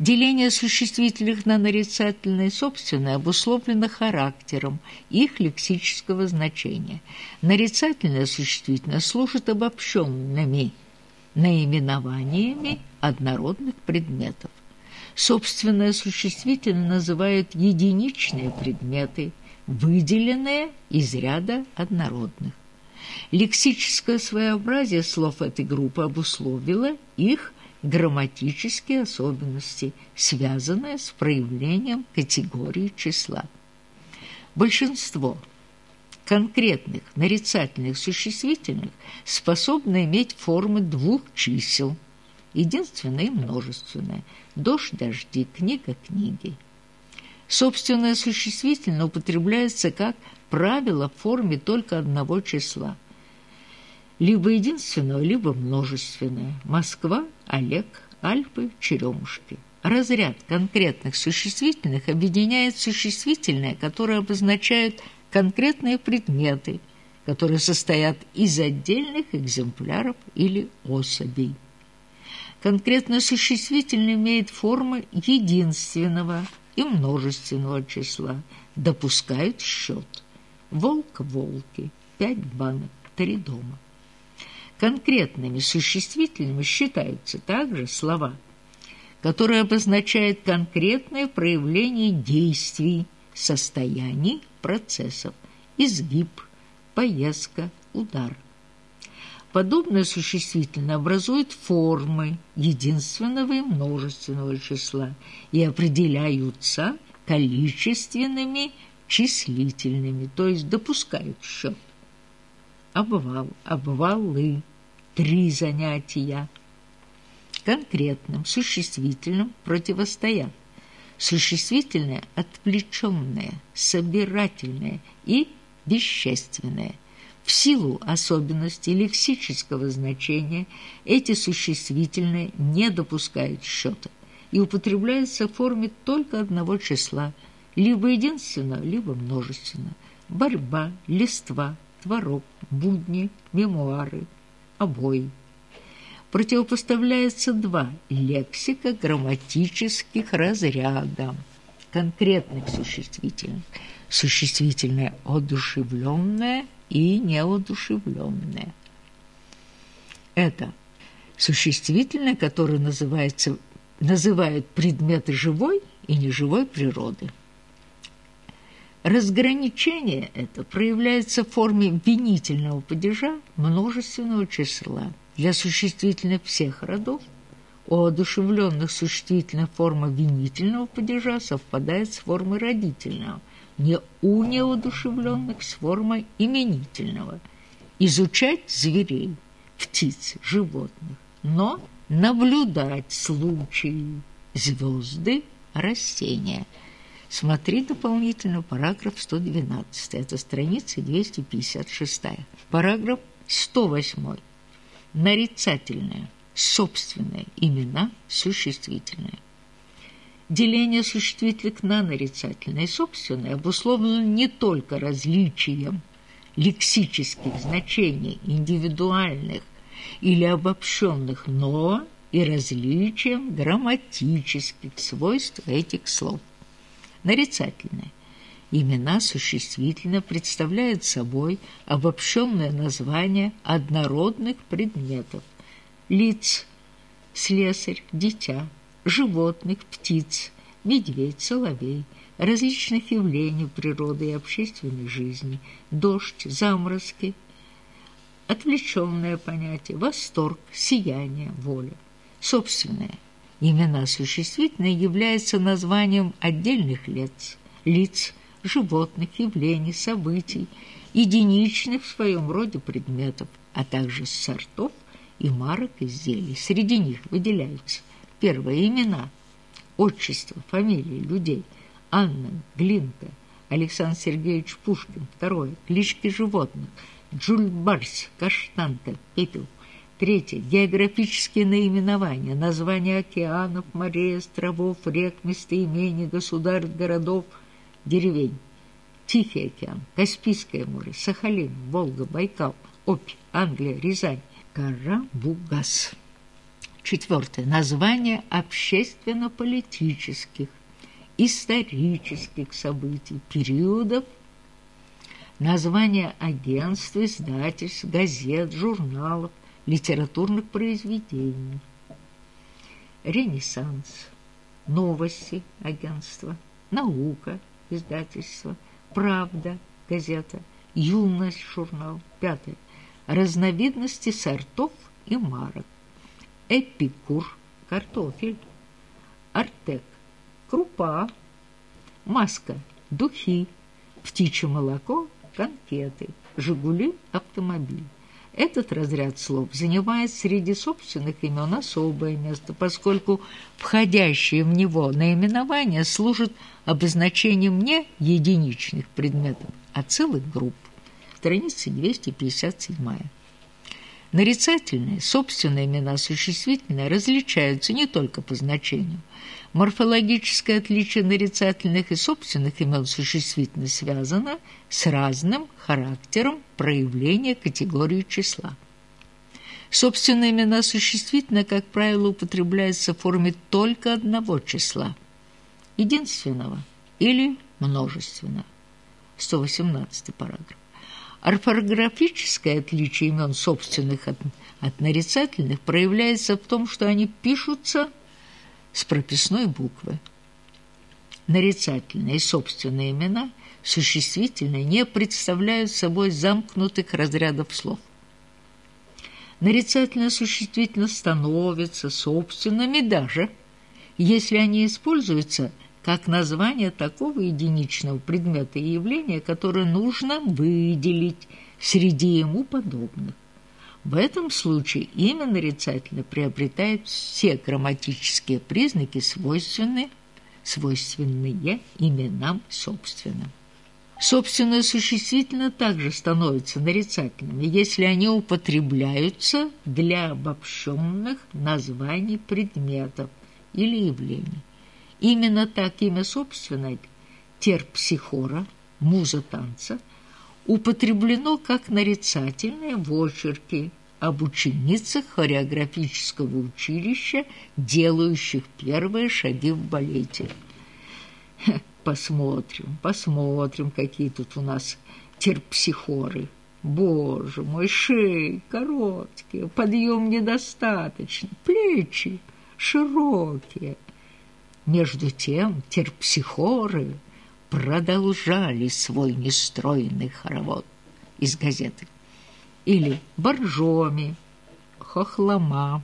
Деление существительных на нарицательное и собственное обусловлено характером их лексического значения. Нарицательное существительное служит обобщенными наименованиями однородных предметов. Собственное существительное называют единичные предметы, выделенные из ряда однородных. Лексическое своеобразие слов этой группы обусловило их грамматические особенности, связанные с проявлением категории числа. Большинство конкретных нарицательных существительных способны иметь формы двух чисел, единственное и множественное, дождь, дожди, книга, книги. Собственное существительное употребляется как правило в форме только одного числа – либо единственного, либо множественное. Москва, Олег, Альпы, Черемушки. Разряд конкретных существительных объединяет существительные, которые обозначают конкретные предметы, которые состоят из отдельных экземпляров или особей. Конкретно существительное имеет формы единственного и множественного числа, допускают счет. Волк – волки, пять банок, три дома. Конкретными существительными считаются также слова, которые обозначают конкретное проявление действий, состояний, процессов, изгиб, поездка, удар. Подобное существительное образует формы единственного и множественного числа и определяются количественными числительными, то есть допускают счет. Обвал, обвалы, три занятия. Конкретным, существительным противостоят существительное отвлеченное, собирательное и вещественное. В силу особенностей лексического значения эти существительные не допускают счета и употребляются в форме только одного числа, либо единственного, либо множественного. Борьба, листва, творог, будни, мемуары – обои. Противопоставляется два лексика грамматических разряда конкретных существительных. Существительное одушевленное и неодушевленное. Это существительное, которое называется, называют предметы живой и неживой природы. Разграничение это проявляется в форме винительного падежа множественного числа. Для существительных всех родов у одушевленных существительных форма винительного падежа совпадает с формой родительного, не у неодушевленных с формой именительного. Изучать зверей, птиц, животных, но наблюдать случаи, звезды, растения – Смотри дополнительно параграф 112. Это страница 256. Параграф 108. Нарицательное, собственное, имена, существительное. Деление существительных на нарицательное и собственное обусловлено не только различием лексических значений индивидуальных или обобщенных, но и различием грамматических свойств этих слов нарицательное. Имена существительно представляют собой обобщенное название однородных предметов – лиц, слесарь, дитя, животных, птиц, медведь, соловей, различных явлений природы и общественной жизни, дождь, заморозки, отвлеченное понятие, восторг, сияние, воля, собственное – Имена существительные являются названием отдельных лиц, лиц, животных, явлений, событий, единичных в своем роде предметов, а также сортов и марок изделий. Среди них выделяются первые имена, отчество, фамилии людей – Анна, Глинка, Александр Сергеевич Пушкин. Второе – клички животных – Джульбарс, Каштанка, Пепел – Третье. Географические наименования, названия океанов, морей, островов, рек, местоимений, государств, городов, деревень. Тихий океан, Каспийское море, Сахалин, Волга, Байкал, Обь, Англия, Рязань, Карабугас. Четвертое. Название общественно-политических, исторических событий, периодов, название агентств, издательств, газет, журналов, литературных произведений. Ренессанс, новости агентства, наука, издательство, правда, газета, юность, журнал. Пятое. Разновидности сортов и марок. Эпикур, картофель, артек, крупа, маска, духи, птичье молоко, конфеты, «Жигули», автомобиль. Этот разряд слов занимает среди собственных имен особое место, поскольку входящие в него наименования служат обозначением не единичных предметов, а целых групп. Страница 257. Нарицательные, собственные имена существительные различаются не только по значению. Морфологическое отличие нарицательных и собственных имен существительных связано с разным характером проявления категории числа. Собственные имена существительные, как правило, употребляются в форме только одного числа, единственного или множественного. 118 параграф. Орфографическое отличие имен собственных от, от нарицательных проявляется в том, что они пишутся с прописной буквы. Нарицательные собственные имена существительные не представляют собой замкнутых разрядов слов. Нарицательно существительно становятся собственными даже, если они используются как название такого единичного предмета и явления, которое нужно выделить среди ему подобных. В этом случае имя нарицательно приобретает все грамматические признаки, свойственные, свойственные именам собственным. Собственное существительно также становится нарицательными, если они употребляются для обобщенных названий предметов или явлений. Именно так имя собственное терпсихора, муза танца, употреблено как нарицательное в очерке об ученицах хореографического училища, делающих первые шаги в балете. Посмотрим, посмотрим, какие тут у нас терпсихоры. Боже мой, шеи короткие, подъем недостаточно, плечи широкие – между тем терпсихоры продолжали свой нестройный хоровод из газеты. Или боржоми, хохлома,